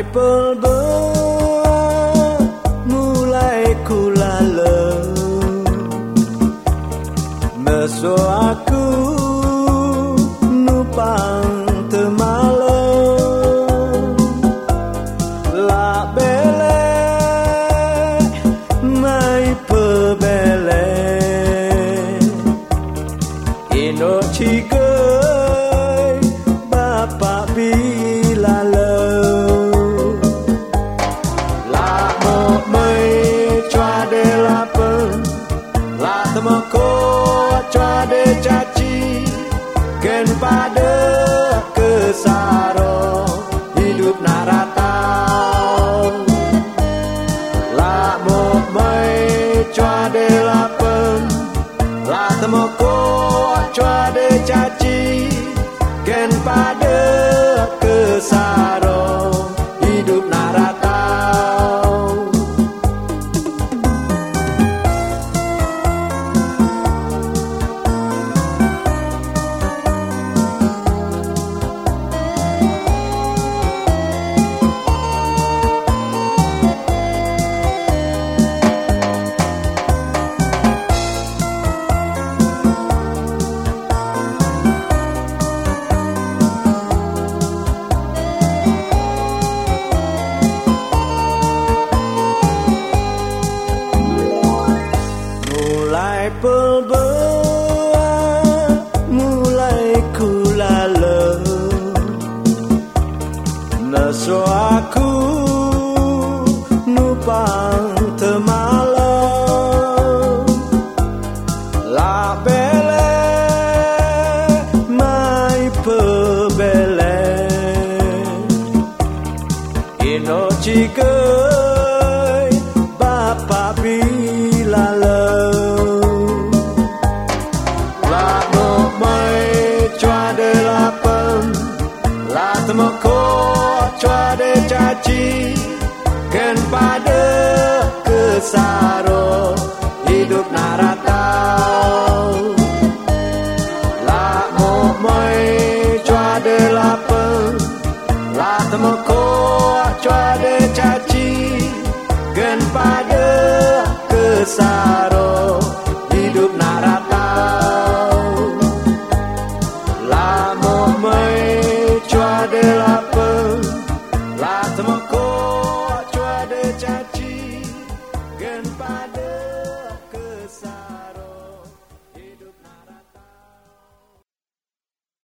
Mulai pelbe Mulai kulala Meso aku Nupang temalo. La bele Mai pada kesaro Hidup naratau La mo Mai Chua de la pem La temako Neso aku Nupang temalam La bele, Mai pebele. Ino cikai Bapak bila lâu La mo mai choa de la pem La temako de Ken pada kesaro Hidup naratau La mo mai choa de la pem La temo temako choa de caci Ken pada kesaro La